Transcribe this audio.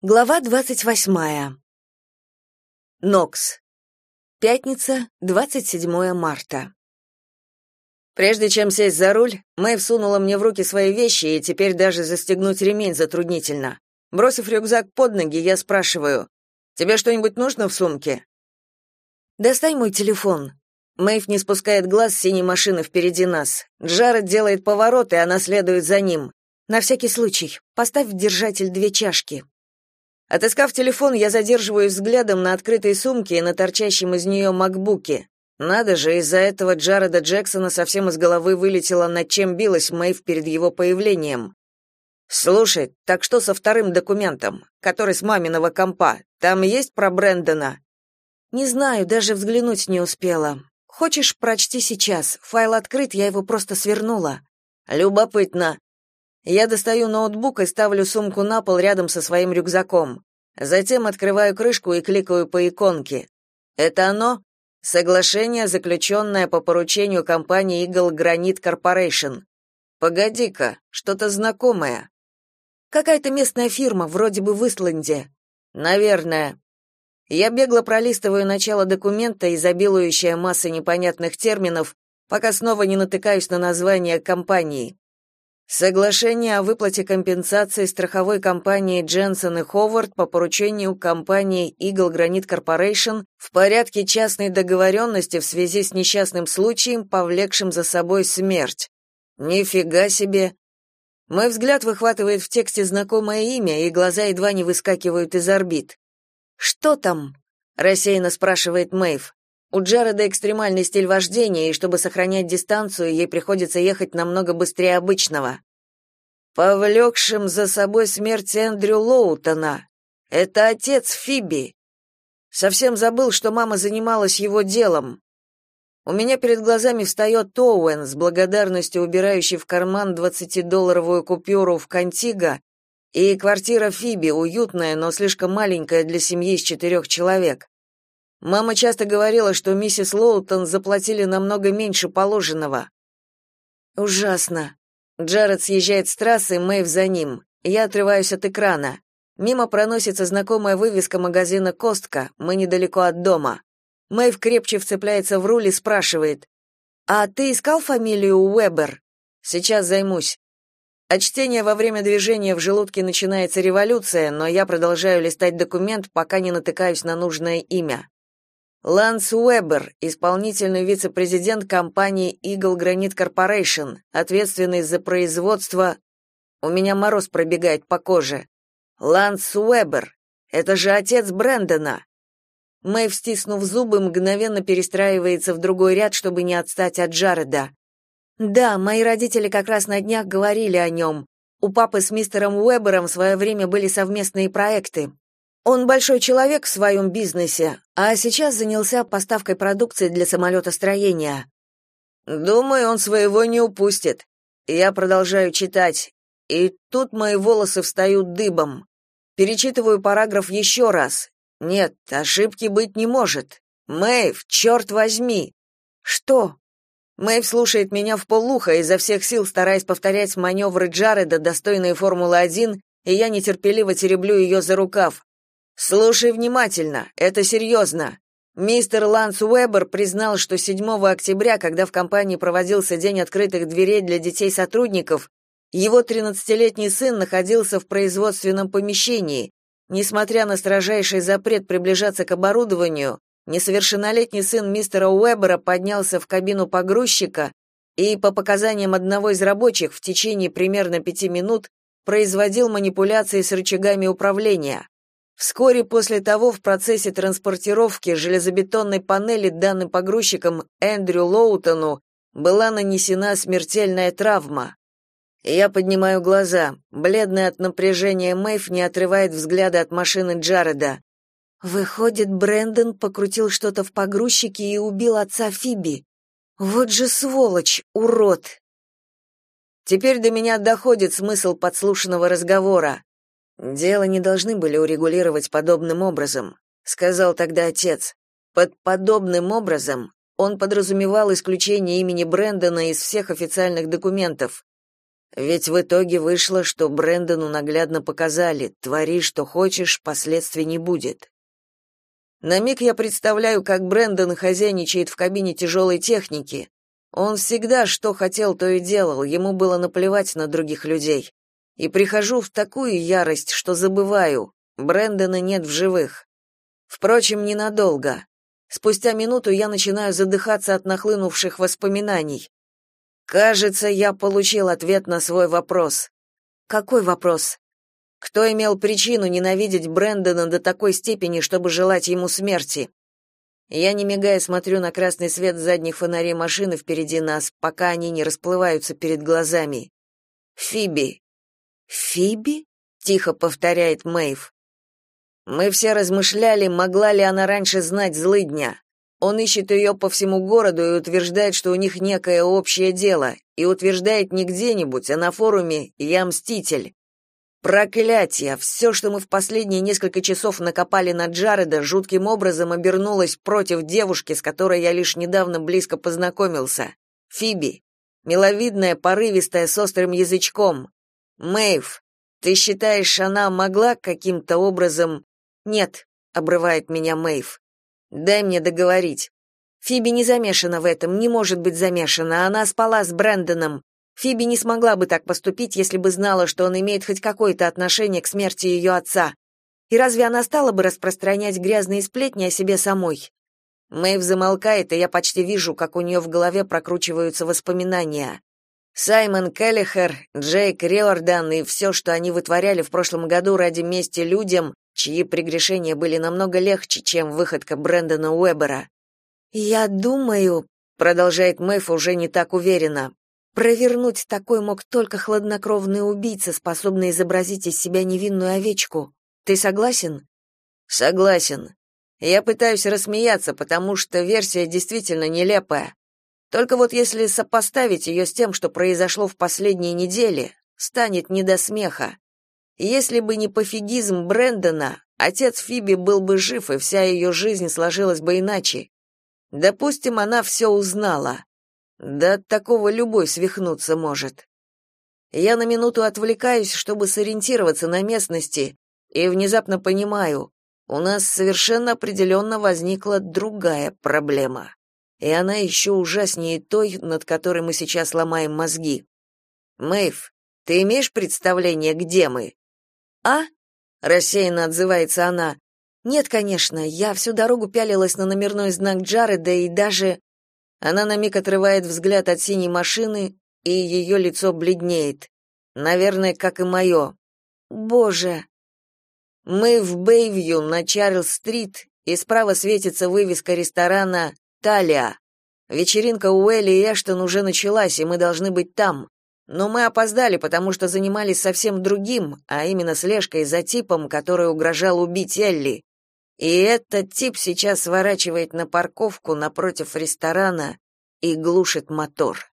Глава двадцать восьмая. Нокс. Пятница, 27 марта. Прежде чем сесть за руль, Мэй всунула мне в руки свои вещи, и теперь даже застегнуть ремень затруднительно. Бросив рюкзак под ноги, я спрашиваю, «Тебе что-нибудь нужно в сумке?» «Достань мой телефон». Мэйв не спускает глаз с синей машины впереди нас. Джаред делает поворот, и она следует за ним. На всякий случай, поставь в держатель две чашки. Отыскав телефон, я задерживаюсь взглядом на открытой сумке и на торчащем из нее макбуке. Надо же, из-за этого Джареда Джексона совсем из головы вылетело, над чем билась Мэйв перед его появлением. «Слушай, так что со вторым документом, который с маминого компа? Там есть про Брэндона?» «Не знаю, даже взглянуть не успела. Хочешь, прочти сейчас. Файл открыт, я его просто свернула». «Любопытно. Я достаю ноутбук и ставлю сумку на пол рядом со своим рюкзаком. Затем открываю крышку и кликаю по иконке. Это оно? Соглашение, заключенное по поручению компании Eagle Granite Corporation. Погоди-ка, что-то знакомое. Какая-то местная фирма, вроде бы в Исланде. Наверное. Я бегло пролистываю начало документа, изобилующее массой непонятных терминов, пока снова не натыкаюсь на название компании. Соглашение о выплате компенсации страховой компании Дженсон и Ховард по поручению компании Eagle Granite Corporation в порядке частной договоренности в связи с несчастным случаем, повлекшим за собой смерть. Нифига себе. Мой взгляд выхватывает в тексте знакомое имя, и глаза едва не выскакивают из орбит. Что там? рассеянно спрашивает Мэйв. У Джареда экстремальный стиль вождения, и чтобы сохранять дистанцию, ей приходится ехать намного быстрее обычного. Повлекшим за собой смерть Эндрю Лоутона. Это отец Фиби. Совсем забыл, что мама занималась его делом. У меня перед глазами встает Оуэн с благодарностью убирающий в карман двадцатидолларовую купюру в Кантиго, и квартира Фиби уютная, но слишком маленькая для семьи из четырех человек. Мама часто говорила, что миссис Лоутон заплатили намного меньше положенного. Ужасно. Джаред съезжает с трассы, Мэйв за ним. Я отрываюсь от экрана. Мимо проносится знакомая вывеска магазина Костка. Мы недалеко от дома. Мэйв крепче вцепляется в руль и спрашивает: "А ты искал фамилию Уэбер? Сейчас займусь". От чтения во время движения в желудке начинается революция, но я продолжаю листать документ, пока не натыкаюсь на нужное имя. Ланс Уэбер, исполнительный вице-президент компании Eagle Granite Corporation, ответственный за производство... У меня мороз пробегает по коже. Ланс Уэбер. Это же отец Брэндона. Мэйв, стиснув зубы, мгновенно перестраивается в другой ряд, чтобы не отстать от Джареда. Да, мои родители как раз на днях говорили о нем. У папы с мистером Уэбером в свое время были совместные проекты. Он большой человек в своем бизнесе, а сейчас занялся поставкой продукции для самолетостроения. Думаю, он своего не упустит. Я продолжаю читать, и тут мои волосы встают дыбом. Перечитываю параграф еще раз. Нет, ошибки быть не может. Мэйв, черт возьми. Что? Мэйв слушает меня в полуха, изо всех сил стараясь повторять маневры Джареда, достойные Формулы-1, и я нетерпеливо тереблю ее за рукав. Слушай внимательно, это серьезно. Мистер Ланс Уэббер признал, что 7 октября, когда в компании проводился день открытых дверей для детей сотрудников, его 13-летний сын находился в производственном помещении. Несмотря на строжайший запрет приближаться к оборудованию, несовершеннолетний сын мистера Уэббера поднялся в кабину погрузчика и, по показаниям одного из рабочих, в течение примерно пяти минут производил манипуляции с рычагами управления. Вскоре после того в процессе транспортировки железобетонной панели данным погрузчиком Эндрю Лоутону была нанесена смертельная травма. Я поднимаю глаза. Бледная от напряжения Мэйв не отрывает взгляда от машины Джареда. Выходит, Брэндон покрутил что-то в погрузчике и убил отца Фиби. Вот же сволочь, урод. Теперь до меня доходит смысл подслушанного разговора. Дело не должны были урегулировать подобным образом, сказал тогда отец. Под подобным образом он подразумевал исключение имени Брэндона из всех официальных документов. Ведь в итоге вышло, что Брэндону наглядно показали: твори, что хочешь, последствий не будет. На миг я представляю, как Брэндон хозяйничает в кабине тяжелой техники. Он всегда что хотел, то и делал, ему было наплевать на других людей. И прихожу в такую ярость, что забываю, Брэндона нет в живых. Впрочем, ненадолго. Спустя минуту я начинаю задыхаться от нахлынувших воспоминаний. Кажется, я получил ответ на свой вопрос. Какой вопрос? Кто имел причину ненавидеть Брэндона до такой степени, чтобы желать ему смерти? Я не мигая смотрю на красный свет задних фонарей машины впереди нас, пока они не расплываются перед глазами. Фиби. Фиби? тихо повторяет Мэйв. Мы все размышляли, могла ли она раньше знать злыдня. Он ищет ее по всему городу и утверждает, что у них некое общее дело, и утверждает не где-нибудь, а на форуме «Я мститель». Проклятие! Все, что мы в последние несколько часов накопали на Джареда, жутким образом обернулось против девушки, с которой я лишь недавно близко познакомился. Фиби. Миловидная, порывистая, с острым язычком. Мэйв, ты считаешь, она могла каким-то образом... Нет, обрывает меня Мэйв. Дай мне договорить. Фиби не замешана в этом, не может быть замешана. Она спала с Брэндоном. Фиби не смогла бы так поступить, если бы знала, что он имеет хоть какое-то отношение к смерти ее отца. И разве она стала бы распространять грязные сплетни о себе самой? Мэйв замолкает, и я почти вижу, как у нее в голове прокручиваются воспоминания. Саймон Келлихер, Джейк Риордан и все, что они вытворяли в прошлом году ради мести людям, чьи прегрешения были намного легче, чем выходка Брэндона Уэбера. «Я думаю», — продолжает Мэйф уже не так уверенно, «провернуть такой мог только хладнокровный убийца, способный изобразить из себя невинную овечку. Ты согласен?» «Согласен. Я пытаюсь рассмеяться, потому что версия действительно нелепая. Только вот если сопоставить ее с тем, что произошло в последние недели, станет не до смеха. Если бы не пофигизм Брэндона, отец Фиби был бы жив, и вся ее жизнь сложилась бы иначе. Допустим, она все узнала. Да от такого любой свихнуться может. Я на минуту отвлекаюсь, чтобы сориентироваться на местности, и внезапно понимаю, у нас совершенно определенно возникла другая проблема. И она еще ужаснее той, над которой мы сейчас ломаем мозги. Мэйв, ты имеешь представление, где мы? «А?» — рассеянно отзывается она. «Нет, конечно, я всю дорогу пялилась на номерной знак Джареда и даже...» Она на миг отрывает взгляд от синей машины, и ее лицо бледнеет. Наверное, как и мое. «Боже!» Мы в Бэйвью на Чарльз-стрит, и справа светится вывеска ресторана «Талия». Вечеринка у Элли и Эштон уже началась, и мы должны быть там. Но мы опоздали, потому что занимались совсем другим, а именно слежкой за типом, который угрожал убить Элли. И этот тип сейчас сворачивает на парковку напротив ресторана и глушит мотор.